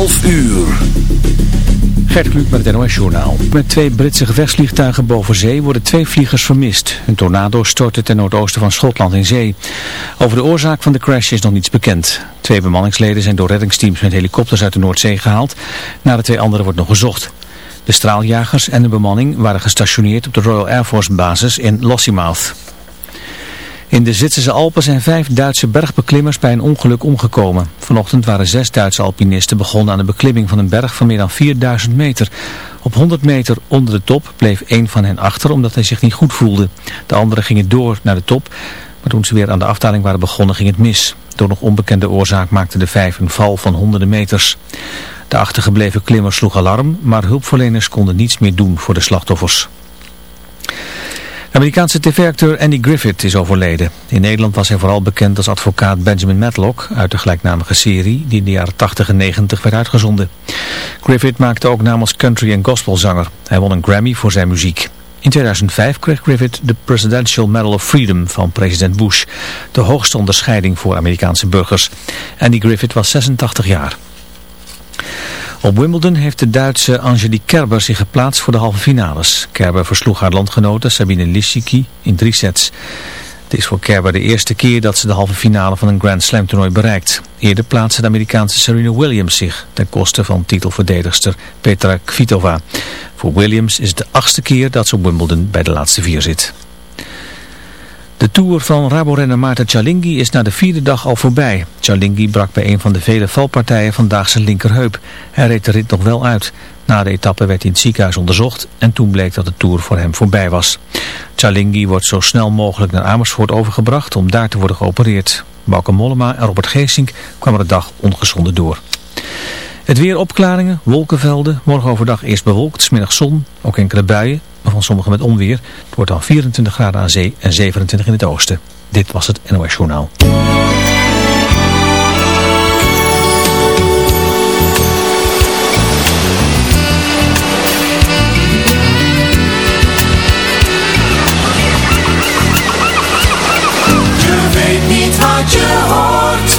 12 uur. Gert Kluk met het NOS Journaal. Met twee Britse gevechtsvliegtuigen boven zee worden twee vliegers vermist. Een tornado stortte ten noordoosten van Schotland in zee. Over de oorzaak van de crash is nog niets bekend. Twee bemanningsleden zijn door reddingsteams met helikopters uit de Noordzee gehaald. Naar de twee anderen wordt nog gezocht. De straaljagers en de bemanning waren gestationeerd op de Royal Air Force basis in Lossiemouth. In de Zwitserse Alpen zijn vijf Duitse bergbeklimmers bij een ongeluk omgekomen. Vanochtend waren zes Duitse alpinisten begonnen aan de beklimming van een berg van meer dan 4000 meter. Op 100 meter onder de top bleef één van hen achter omdat hij zich niet goed voelde. De anderen gingen door naar de top, maar toen ze weer aan de afdaling waren begonnen ging het mis. Door nog onbekende oorzaak maakten de vijf een val van honderden meters. De achtergebleven klimmer sloeg alarm, maar hulpverleners konden niets meer doen voor de slachtoffers. Amerikaanse tv-acteur Andy Griffith is overleden. In Nederland was hij vooral bekend als advocaat Benjamin Matlock uit de gelijknamige serie die in de jaren 80 en 90 werd uitgezonden. Griffith maakte ook naam als country- en gospelzanger. Hij won een Grammy voor zijn muziek. In 2005 kreeg Griffith de Presidential Medal of Freedom van president Bush, de hoogste onderscheiding voor Amerikaanse burgers. Andy Griffith was 86 jaar. Op Wimbledon heeft de Duitse Angelique Kerber zich geplaatst voor de halve finales. Kerber versloeg haar landgenote Sabine Lissiki in drie sets. Het is voor Kerber de eerste keer dat ze de halve finale van een Grand Slam toernooi bereikt. Eerder plaatste de Amerikaanse Serena Williams zich ten koste van titelverdedigster Petra Kvitova. Voor Williams is het de achtste keer dat ze op Wimbledon bij de laatste vier zit. De Tour van renner Maarten Cialinghi is na de vierde dag al voorbij. Cialinghi brak bij een van de vele valpartijen vandaag zijn linkerheup. Hij reed de rit nog wel uit. Na de etappe werd hij in het ziekenhuis onderzocht en toen bleek dat de Tour voor hem voorbij was. Cialinghi wordt zo snel mogelijk naar Amersfoort overgebracht om daar te worden geopereerd. Bauke Mollema en Robert Geesink kwamen de dag ongezonden door. Het weer opklaringen, wolkenvelden, morgen overdag eerst bewolkt, smiddag zon, ook enkele buien van sommigen met onweer. Het wordt dan 24 graden aan zee en 27 in het oosten. Dit was het NOS Journaal. Je weet niet wat je hoort,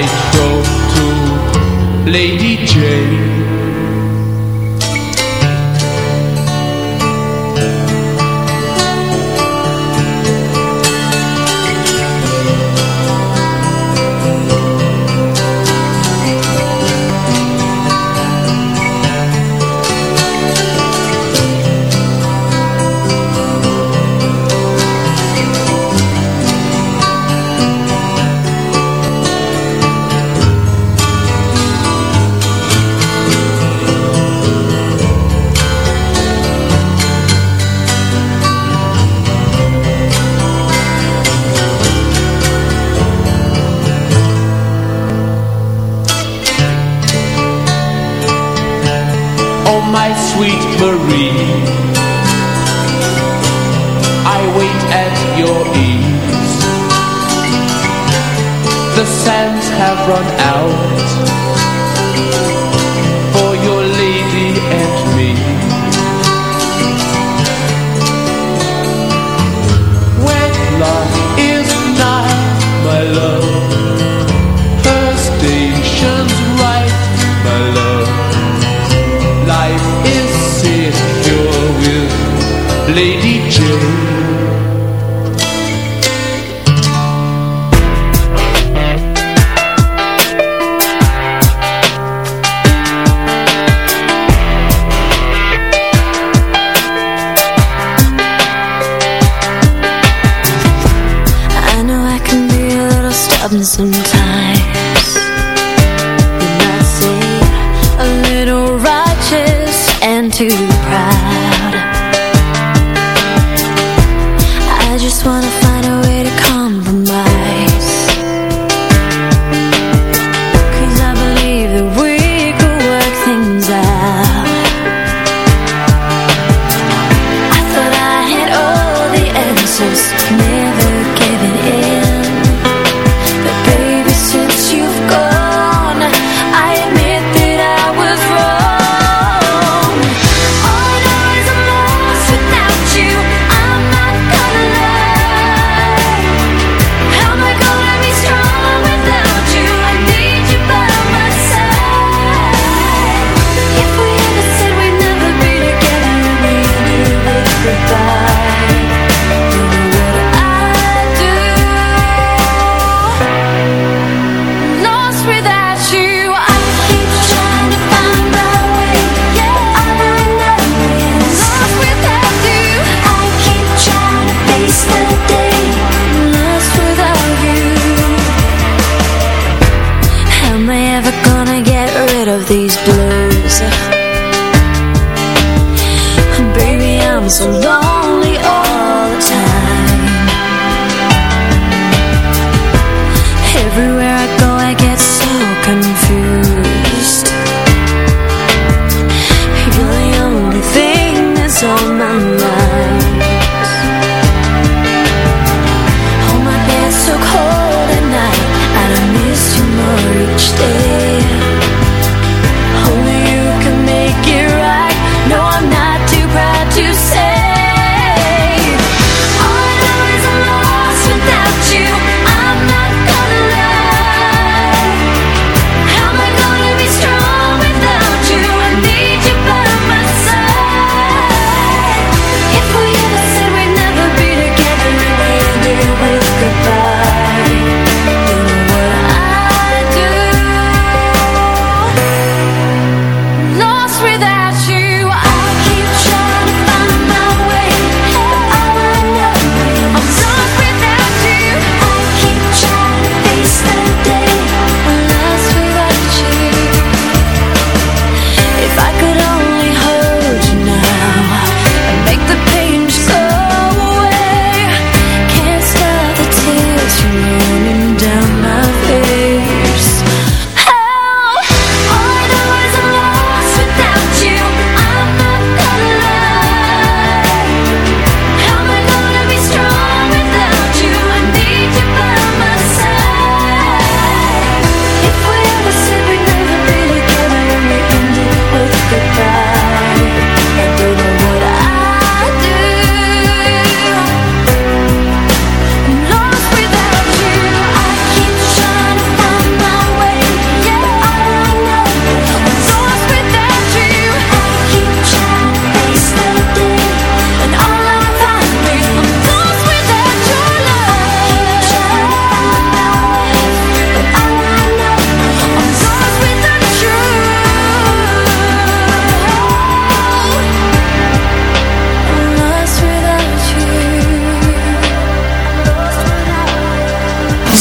I go to Lady J. run out sometimes You a little righteous and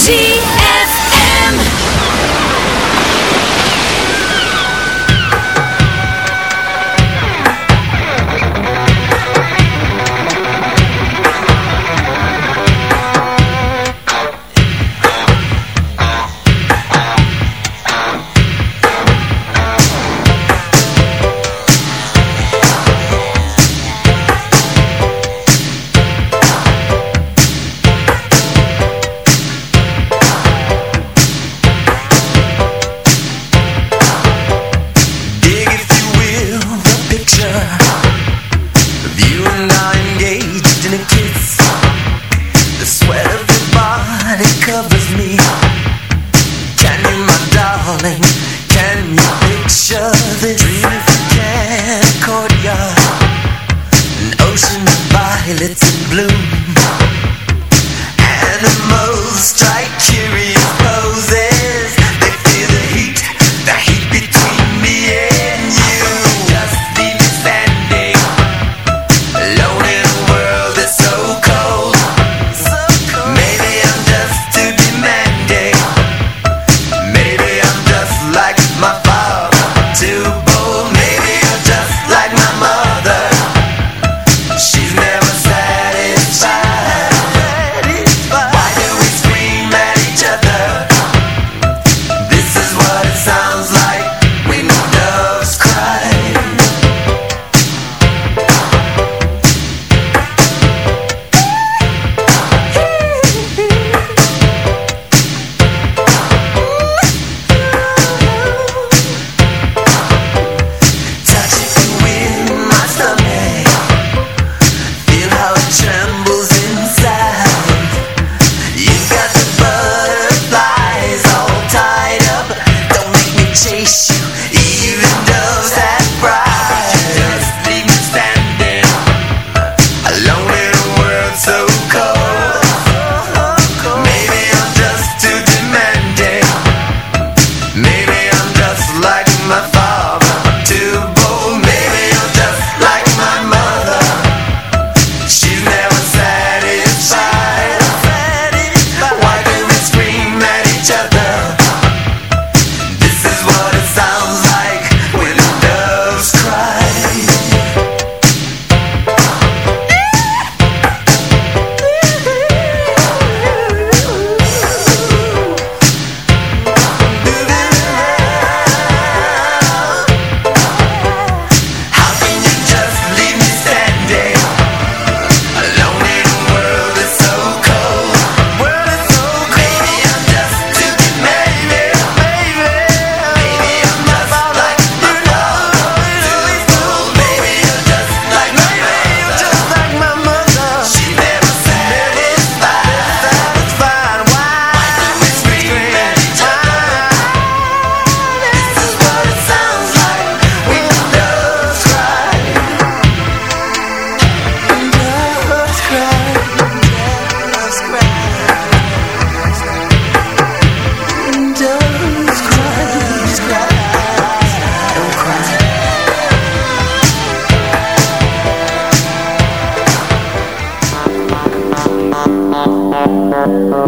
see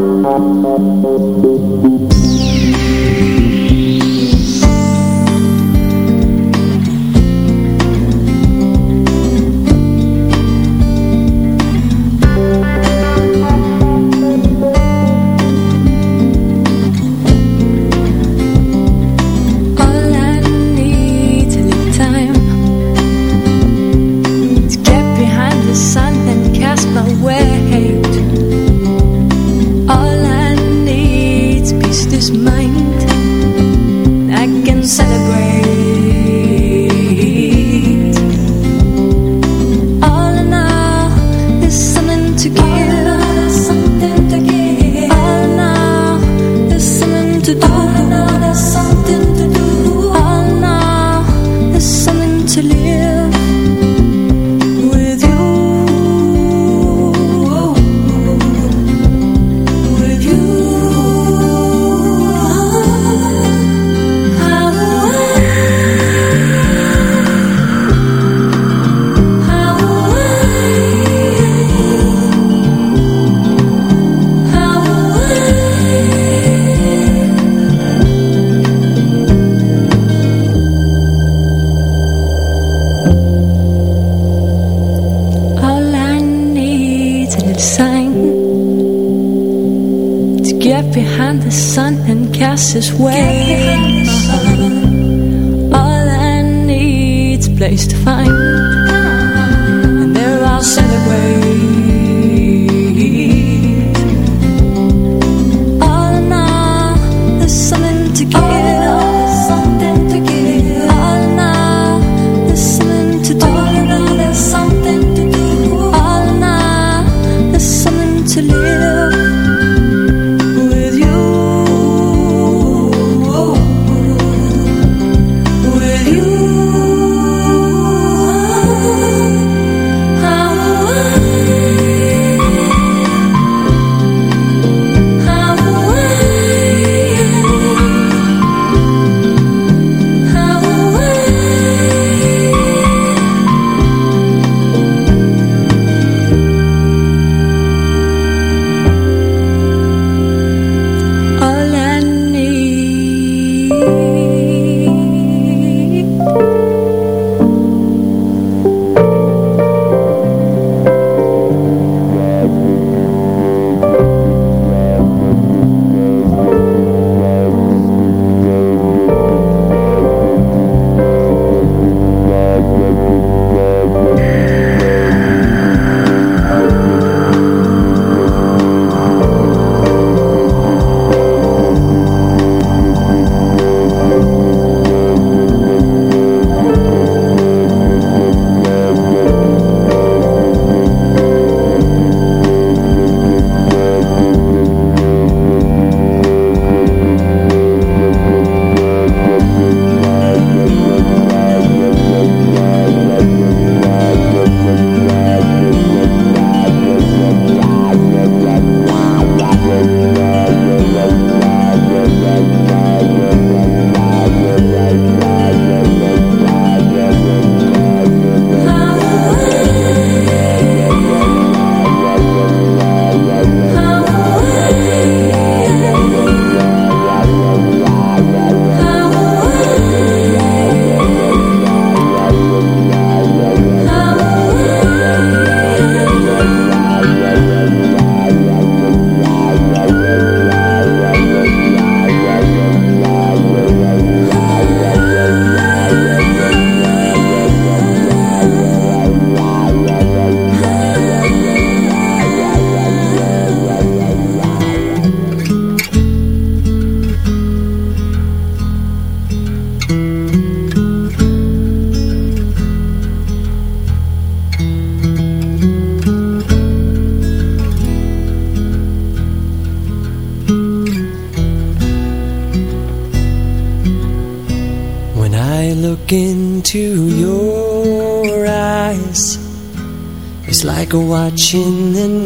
Thank you.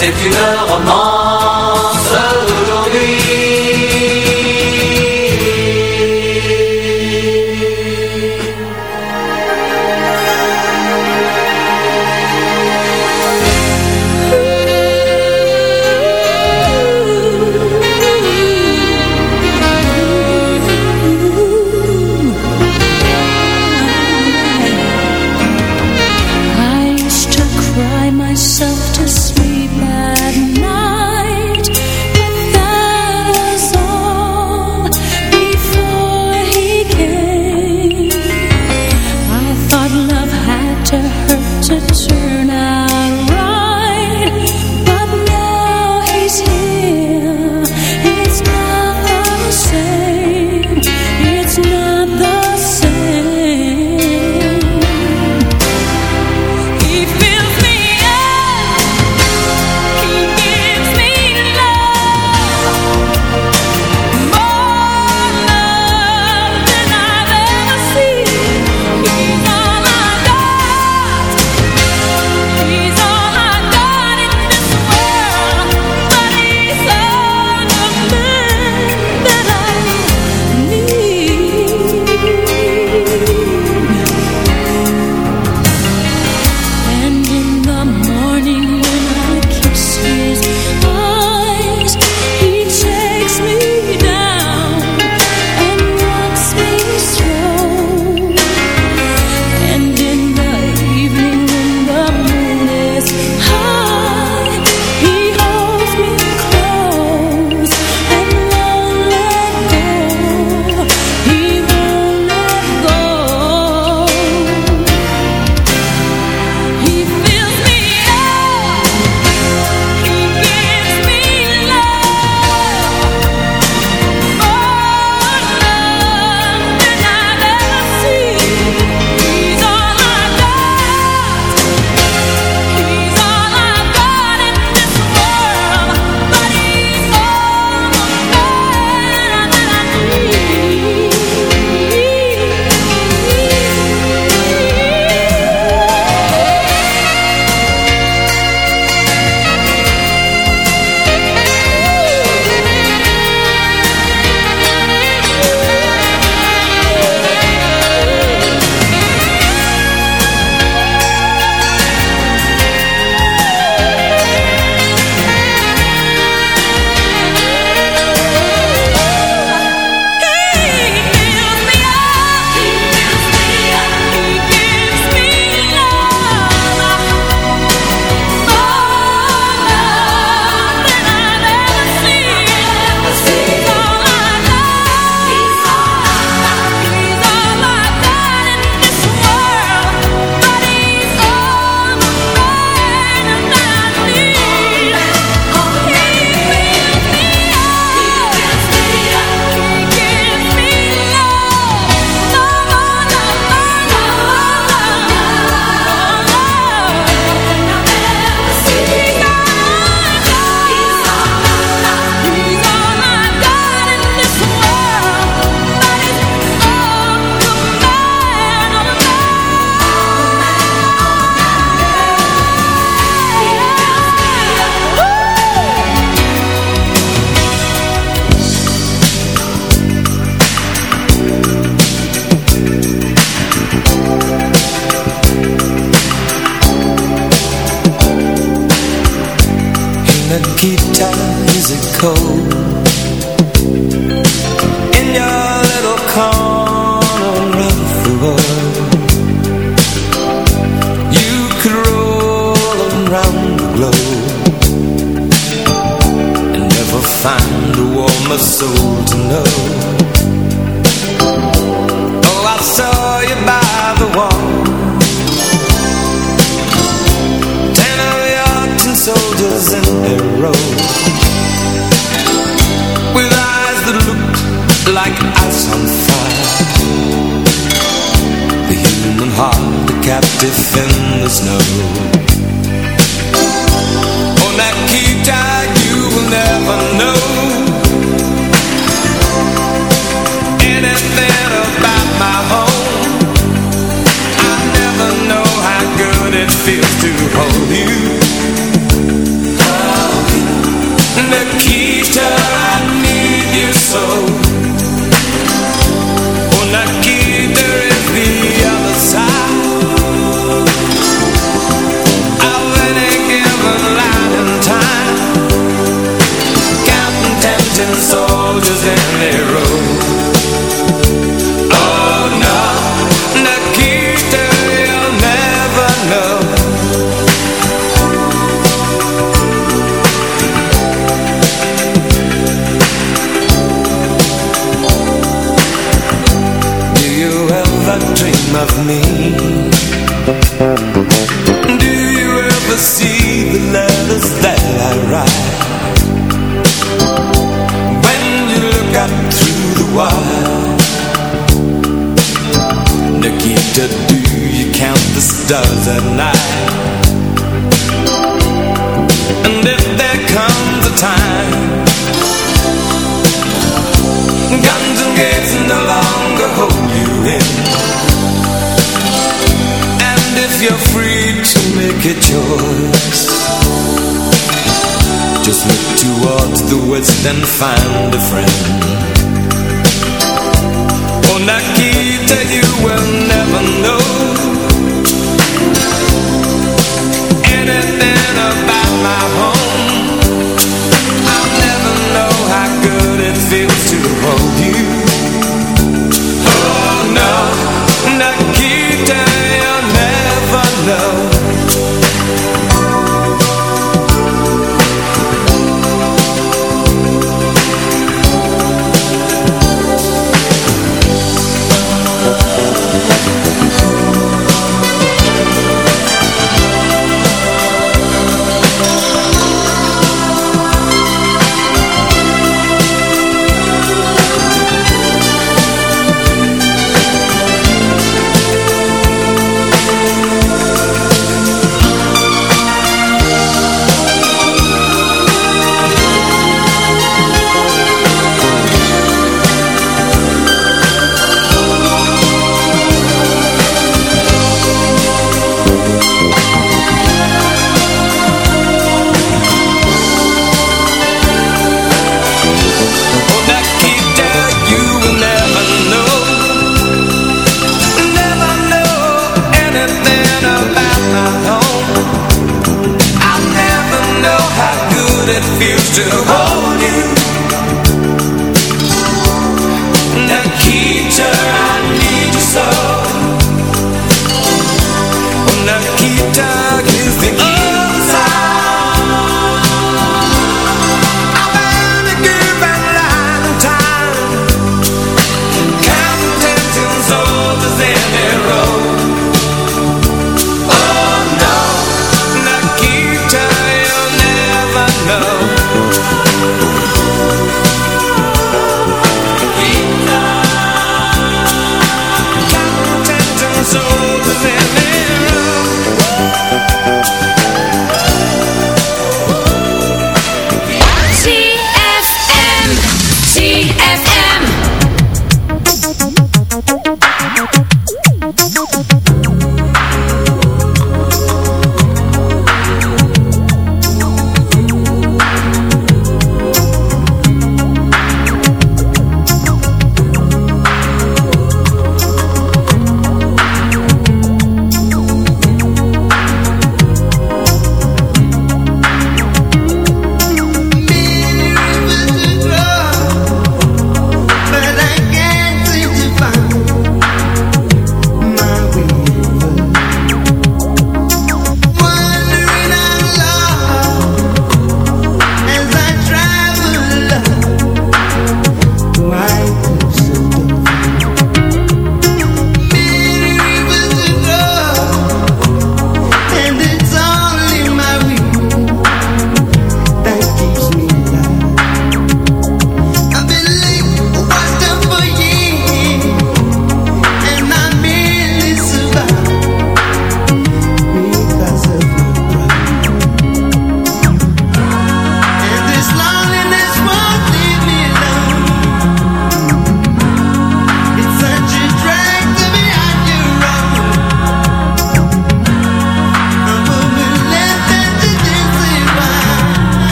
c'est une romance